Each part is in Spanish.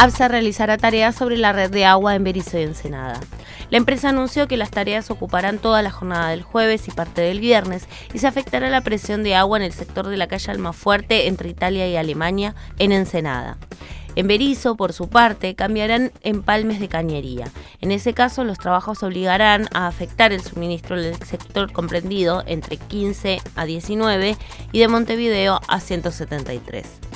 ABSA realizará tareas sobre la red de agua en Berizo y Ensenada. La empresa anunció que las tareas ocuparán toda la jornada del jueves y parte del viernes y se afectará la presión de agua en el sector de la calle Almafuerte entre Italia y Alemania en Ensenada. En Berizo, por su parte, cambiarán empalmes de cañería. En ese caso, los trabajos obligarán a afectar el suministro del sector comprendido entre 15 a 19 y de Montevideo a 173.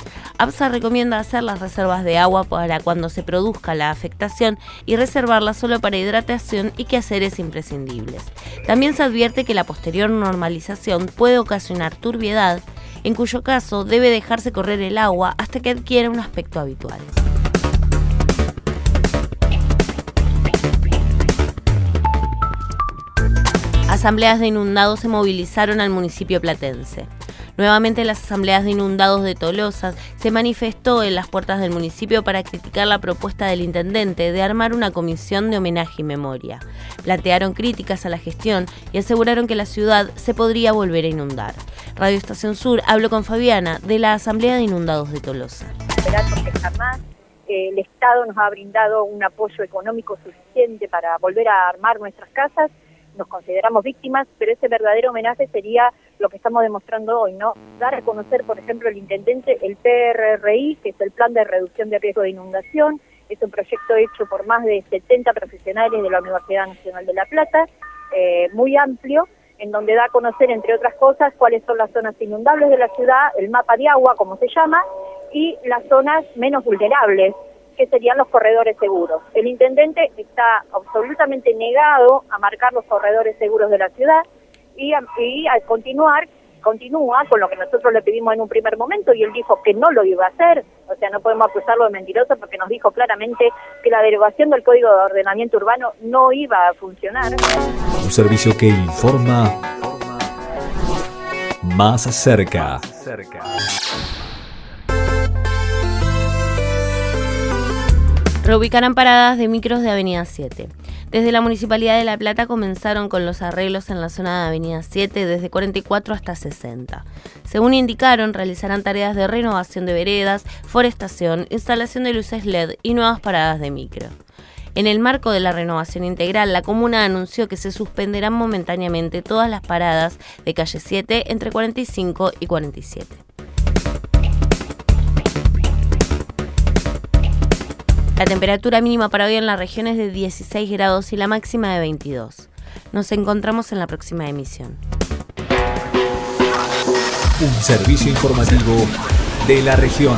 APSA recomienda hacer las reservas de agua para cuando se produzca la afectación y reservarla solo para hidratación y quehaceres imprescindibles. También se advierte que la posterior normalización puede ocasionar turbiedad, en cuyo caso debe dejarse correr el agua hasta que adquiera un aspecto habitual. Asambleas de inundados se movilizaron al municipio platense. Nuevamente las asambleas de inundados de Tolosa se manifestó en las puertas del municipio para criticar la propuesta del intendente de armar una comisión de homenaje y memoria. Plantearon críticas a la gestión y aseguraron que la ciudad se podría volver a inundar. Radio Estación Sur habló con Fabiana de la Asamblea de Inundados de Tolosa. jamás eh, el Estado nos ha brindado un apoyo económico suficiente para volver a armar nuestras casas nos consideramos víctimas, pero ese verdadero homenaje sería lo que estamos demostrando hoy, ¿no? Dar a conocer, por ejemplo, el intendente el PRRI, que es el Plan de Reducción de Riesgo de Inundación, es un proyecto hecho por más de 70 profesionales de la Universidad Nacional de La Plata, eh, muy amplio, en donde da a conocer, entre otras cosas, cuáles son las zonas inundables de la ciudad, el mapa de agua, como se llama, y las zonas menos vulnerables, que serían los corredores seguros. El intendente está absolutamente negado a marcar los corredores seguros de la ciudad y, y al continuar continúa con lo que nosotros le pedimos en un primer momento y él dijo que no lo iba a hacer, o sea, no podemos acusarlo de mentiroso porque nos dijo claramente que la derogación del Código de Ordenamiento Urbano no iba a funcionar. Un servicio que informa más cerca. Reubicarán paradas de micros de Avenida 7. Desde la Municipalidad de La Plata comenzaron con los arreglos en la zona de Avenida 7 desde 44 hasta 60. Según indicaron, realizarán tareas de renovación de veredas, forestación, instalación de luces LED y nuevas paradas de micro. En el marco de la renovación integral, la comuna anunció que se suspenderán momentáneamente todas las paradas de calle 7 entre 45 y 47. La temperatura mínima para hoy en la región es de 16 grados y la máxima de 22. Nos encontramos en la próxima emisión. Un servicio informativo de la región.